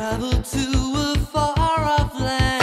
travel to a far off land.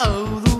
oh,